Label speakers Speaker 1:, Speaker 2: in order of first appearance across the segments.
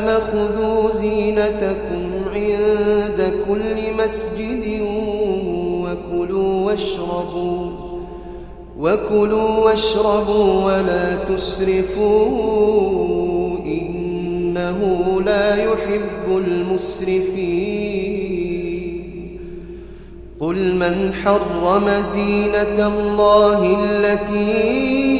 Speaker 1: آدم خذوا زينتكم عند كل مسجد وكلوا واشربوا وكلوا واشربوا ولا تسرفوا إنه لا يحب المسرفين. قل من حرم زينة الله التي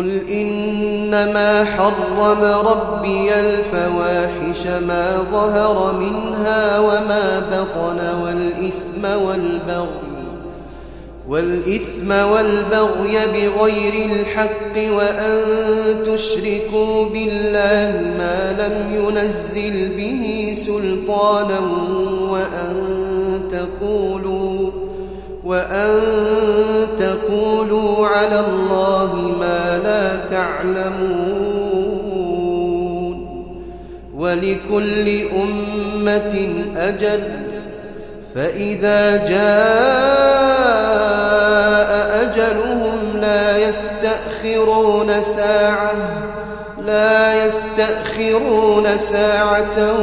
Speaker 1: قل إنما حرم ربي الفواحش ما ظهر منها وما بطن والإثم والبغي والإثم والبغي بغير الحق وأن تشركوا بالله ما لم ينزل به سلطانا وأن تقولوا وأن تقولوا على الله ما لا تعلمون ولكل أمة أجل فإذا جاء أجلهم لا يستأخرون ساعة لا يستأخرون ساعة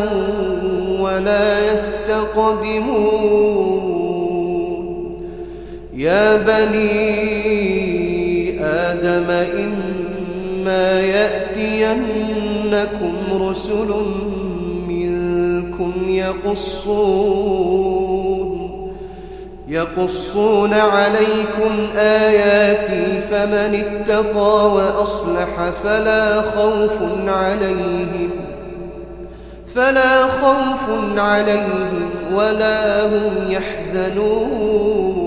Speaker 1: ولا يستقدمون يا بني آدم إما يأتينكم رسل منكم يقصون يقصون عليكم آياتي فمن اتقى وأصلح فلا خوف عليهم فلا خوف عليهم ولا هم يحزنون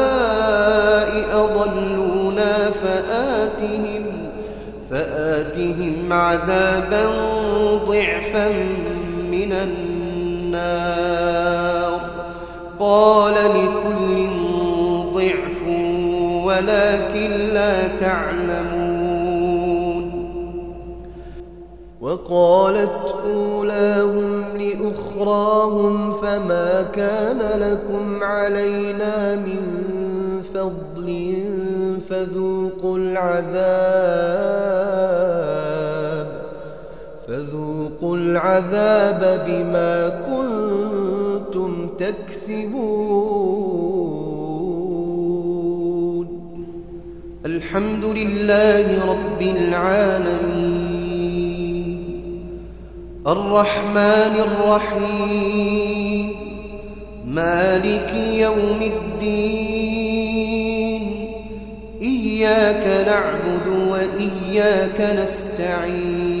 Speaker 1: فآتهم عذابا ضعفا من النار. قال لكل ضعف ولكن لا تعلمون. وقالت أولاهم لأخراهم فما كان لكم علينا من فضل فذوقوا العذاب. العذاب بما كنتم تكسبون. الحمد لله رب العالمين. الرحمن الرحيم. مالك يوم الدين. إياك نعبد وإياك نستعين.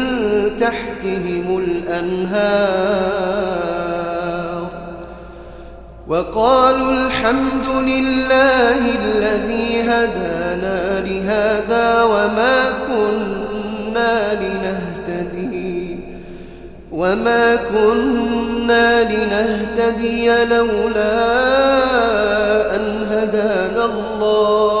Speaker 1: تحتهم الأنهار وقالوا الحمد لله الذي هدانا لهذا وما كنا لنهتدي وما كنا لنهتدي لولا أن هدانا الله.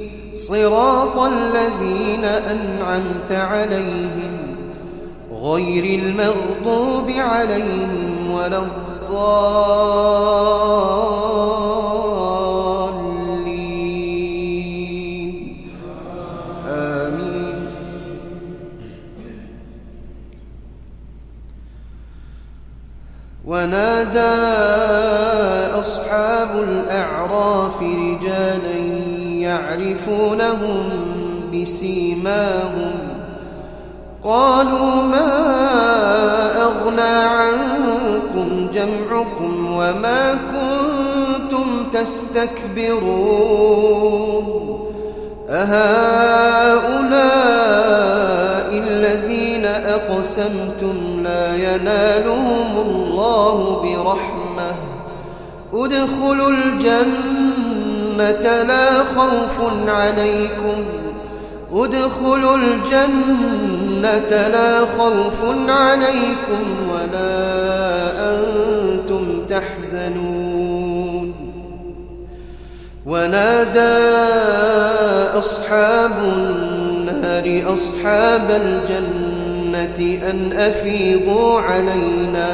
Speaker 1: صراط الذين أنعمت عليهم غير المغضوب عليهم ولا الضالين. آمين. ونادى أصحاب الأعراف رجالا يعرفونهم بسيماهم قالوا ما أغنى عنكم جمعكم وما كنتم تستكبرون أهؤلاء الذين أقسمتم لا ينالهم الله برحمة أدخلوا الجنة لا خوف عليكم. أدخلوا الجنة لا خوف عليكم ولا أنتم تحزنون. ونادى أصحاب النار أصحاب الجنة أن أفيضوا علينا.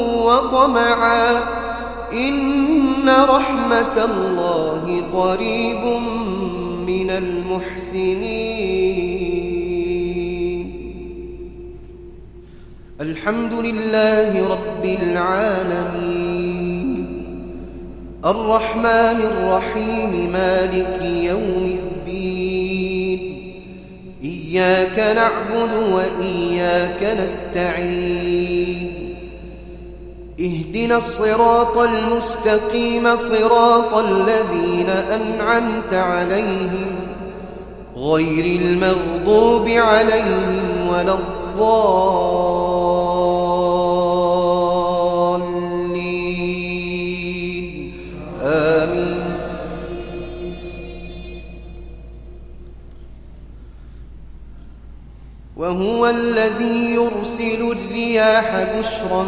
Speaker 1: وطمعا. إن رحمة الله قريب من المحسنين. الحمد لله رب العالمين. الرحمن الرحيم مالك يوم الدين. إياك نعبد وإياك نستعين. اهدنا الصراط المستقيم صراط الذين أنعمت عليهم غير المغضوب عليهم ولا الضالين. آمين. وهو الذي يرسل الرياح بشرا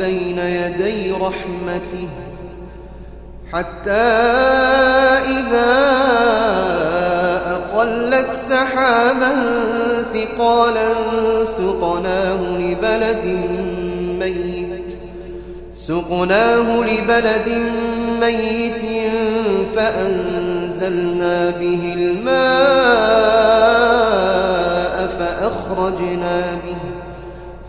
Speaker 1: بين يدي رحمته حتى إذا أقلت سحابا ثقالا سقناه لبلد ميت سقناه لبلد ميت فأنزلنا به الماء فأخرجنا به.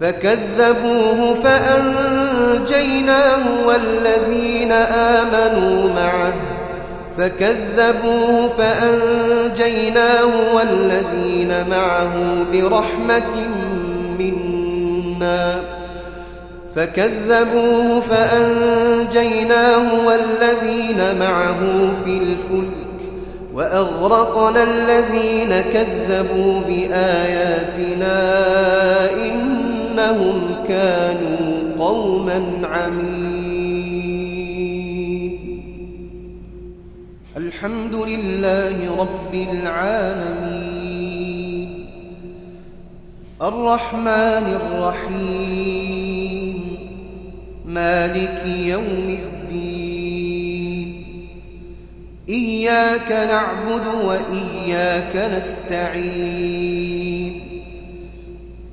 Speaker 1: فكذبوه فأنجيناه والذين آمنوا معه. فكذبوه فأنجيناه والذين معه برحمة منا. فكذبوه فأنجيناه والذين معه في الفلك. وأغرقنا الذين كذبوا بآياتنا إنهم كانوا قوما عمين. الحمد لله رب العالمين. الرحمن الرحيم. مالك يوم الدين. إياك نعبد وإياك نستعين.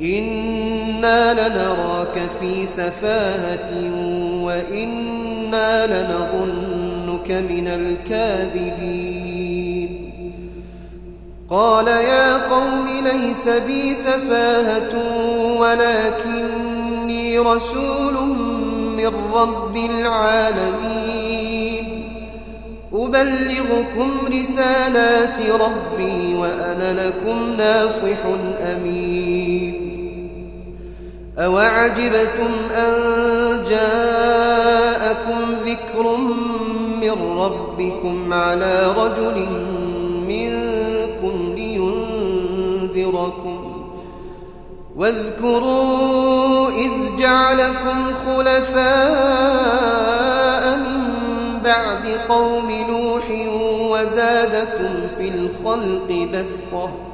Speaker 1: إنا لنراك في سفاهة وإنا لنظنك من الكاذبين قال يا قوم ليس بي سفاهة ولكني رسول من رب العالمين أبلغكم رسالات ربي وأنا لكم ناصح أمين أوعجبتم أن جاءكم ذكر من ربكم على رجل منكم لينذركم واذكروا إذ جعلكم خلفاء من بعد قوم نوح وزادكم في الخلق بسطة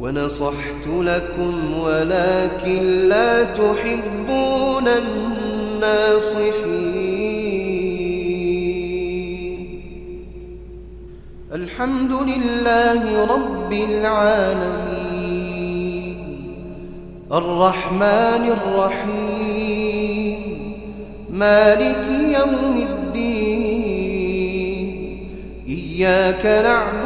Speaker 1: ونصحت لكم ولكن لا تحبون الناصحين. الحمد لله رب العالمين. الرحمن الرحيم. مالك يوم الدين. إياك نعبد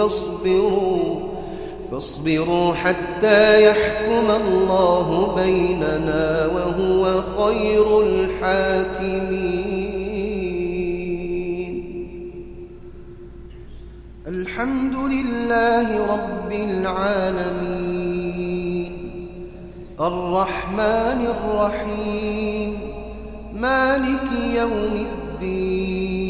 Speaker 1: فاصبروا فاصبروا حتى يحكم الله بيننا وهو خير الحاكمين. الحمد لله رب العالمين. الرحمن الرحيم. مالك يوم الدين.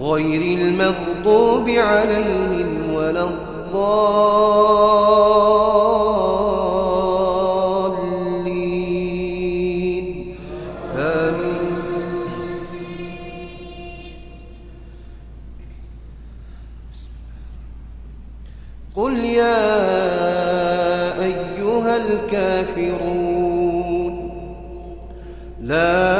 Speaker 1: غير المغضوب عليهم ولا الضالين. آمين. قل يا أيها الكافرون لا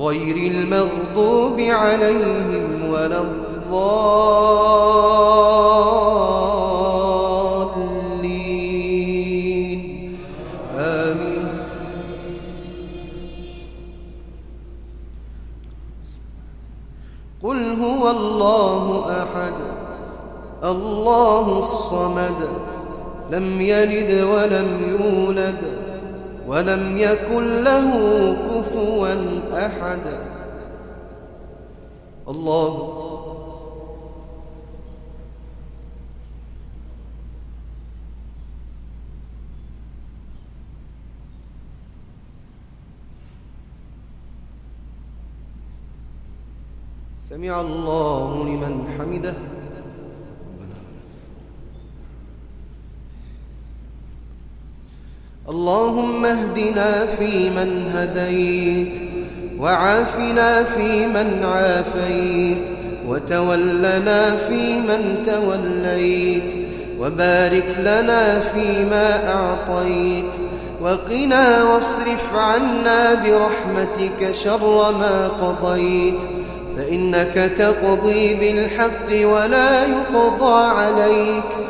Speaker 1: غير المغضوب عليهم ولا الضالين. آمين. قل هو الله أحد الله الصمد لم يلد ولم يولد. ولم يكن له كفوا أحد. الله. سمع الله لمن حمده. اللهم اهدنا فيمن هديت وعافنا فيمن عافيت وتولنا فيمن توليت وبارك لنا فيما أعطيت وقنا واصرف عنا برحمتك شر ما قضيت فإنك تقضي بالحق ولا يقضى عليك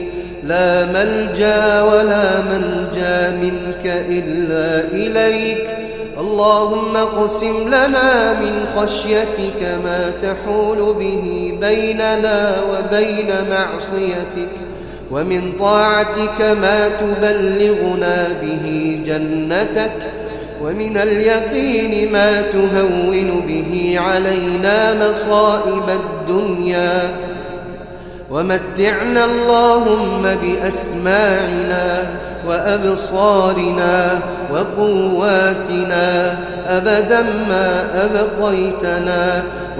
Speaker 1: لا ملجأ ولا منجأ منك إلا إليك. اللهم اقسم لنا من خشيتك ما تحول به بيننا وبين معصيتك ومن طاعتك ما تبلغنا به جنتك ومن اليقين ما تهون به علينا مصائب الدنيا. ومتعنا اللهم بأسماعنا وأبصارنا وقواتنا أبدا ما أبقيتنا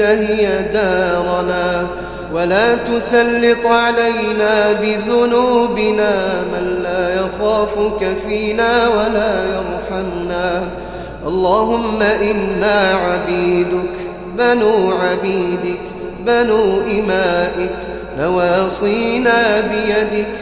Speaker 1: هي دارنا ولا تسلط علينا بذنوبنا من لا يخافك فينا ولا يرحمنا. اللهم إنا عبيدك بنو عبيدك بنو إمائك نواصينا بيدك.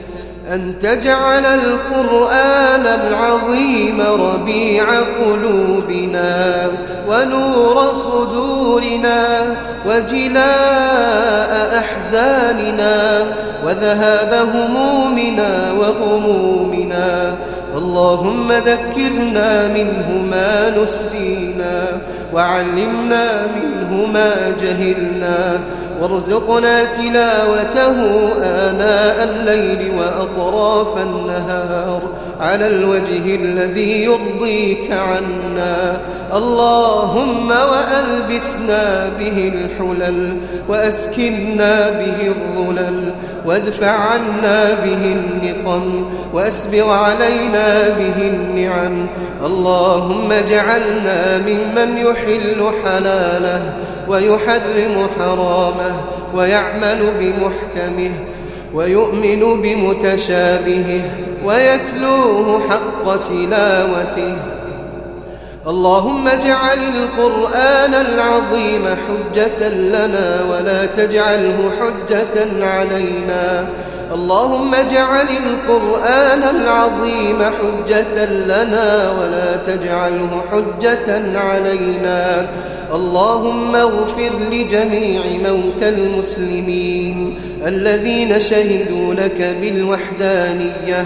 Speaker 1: أن تجعل القرآن العظيم ربيع قلوبنا ونور صدورنا وجلاء أحزاننا وذهاب همومنا وغمومنا اللهم ذكرنا منه ما نسينا وعلمنا منه ما جهلنا وارزقنا تلاوته آناء الليل وأطراف النهار على الوجه الذي يرضيك عنا اللهم وألبسنا به الحلل وأسكنا به الظلل وادفع عنا به النقم وأسبغ علينا به النعم. اللهم اجعلنا ممن يحل حلاله ويحرم حرامه ويعمل بمحكمه ويؤمن بمتشابهه ويتلوه حق تلاوته. اللهم اجعل القرآن العظيم حجة لنا ولا تجعله حجة علينا. اللهم اجعل القرآن العظيم حجة لنا ولا تجعله حجة علينا. اللهم اغفر لجميع موتى المسلمين الذين شهدوا لك بالوحدانية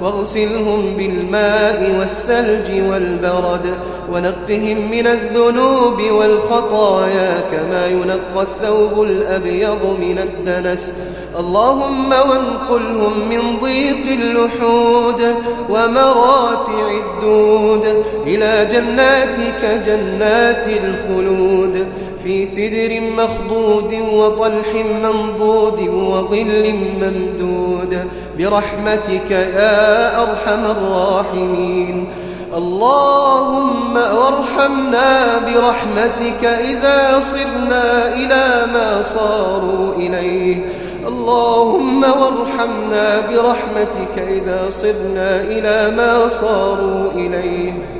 Speaker 1: واغسلهم بالماء والثلج والبرد ونقهم من الذنوب والخطايا كما ينقى الثوب الأبيض من الدنس. اللهم وانقلهم من ضيق اللحود ومراتع الدود إلى جناتك جنات الخلود. في سدر مخضود وطلح منضود وظل ممدود. برحمتك يا أرحم الراحمين. اللهم وارحمنا برحمتك إذا صرنا إلى ما صاروا إليه. اللهم وارحمنا برحمتك إذا صرنا إلى ما صاروا إليه.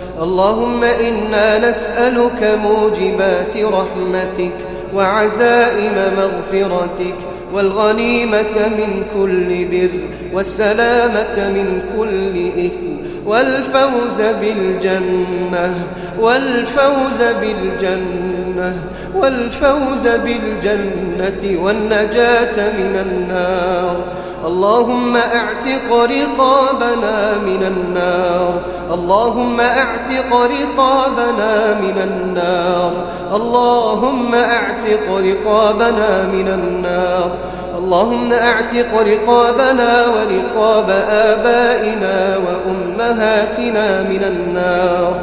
Speaker 1: اللهم إنا نسألك موجبات رحمتك وعزائم مغفرتك والغنيمة من كل بر والسلامة من كل إثم والفوز بالجنة والفوز بالجنة والفوز بالجنة والنجاة من النار اللهم أعتق رقابنا من النار. اللهم أعتق رقابنا من النار. اللهم أعتق رقابنا من النار. اللهم أعتق رقابنا ورقاب آبائنا وأمهاتنا من النار.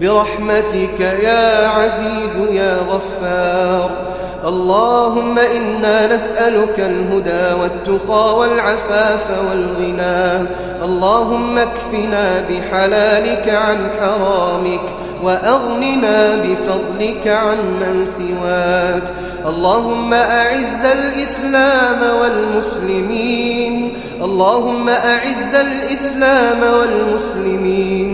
Speaker 1: برحمتك يا عزيز يا غفار. اللهم إنا نسألك الهدى والتقى والعفاف والغنى. اللهم اكفنا بحلالك عن حرامك وأغننا بفضلك عن من سواك. اللهم أعز الإسلام والمسلمين. اللهم أعز الإسلام والمسلمين.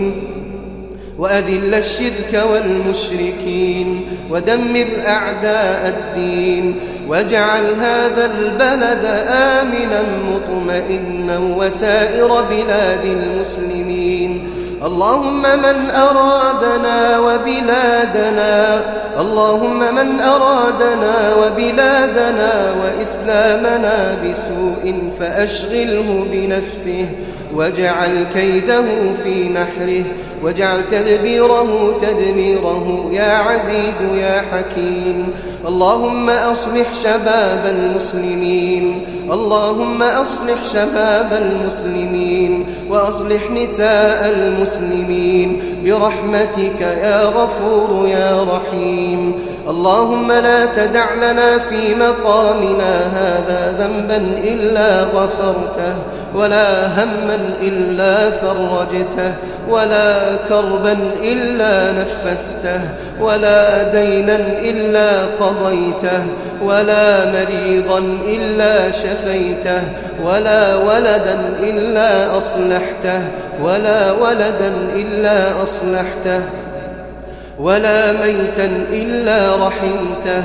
Speaker 1: وأذل الشرك والمشركين ودمر أعداء الدين واجعل هذا البلد آمنا مطمئنا وسائر بلاد المسلمين. اللهم من أرادنا وبلادنا اللهم من أرادنا وبلادنا وإسلامنا بسوء فأشغله بنفسه واجعل كيده في نحره واجعل تدبيره تدميره. يا عزيز يا حكيم اللهم أصلح شباب المسلمين. اللهم أصلح شباب المسلمين وأصلح نساء المسلمين. برحمتك يا غفور يا رحيم. اللهم لا تدع لنا في مقامنا هذا ذنبا إلا غفرته ولا هما إلا فرجته ولا كربا إلا نفسته ولا دينا إلا قضيته ولا مريضا إلا شفيته ولا ولدا إلا أصلحته ولا ولدا إلا أصلحته. ولا ميتا إلا رحمته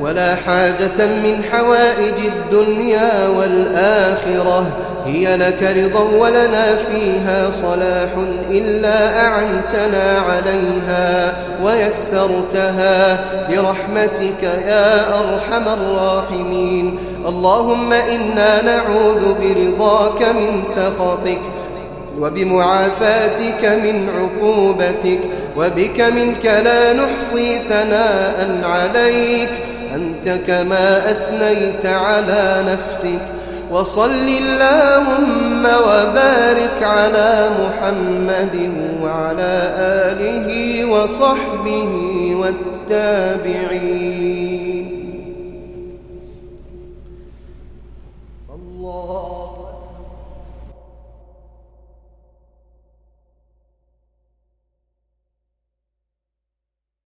Speaker 1: ولا حاجة من حوائج الدنيا والآخرة. هي لك رضا ولنا فيها صلاح إلا أعنتنا عليها ويسرتها. برحمتك يا أرحم الراحمين. اللهم إنا نعوذ برضاك من سخطك وبمعافاتك من عقوبتك. وبك منك لا نحصي ثناء عليك. أنت كما أثنيت على نفسك. وصل اللهم وبارك على محمد وعلى آله وصحبه والتابعين.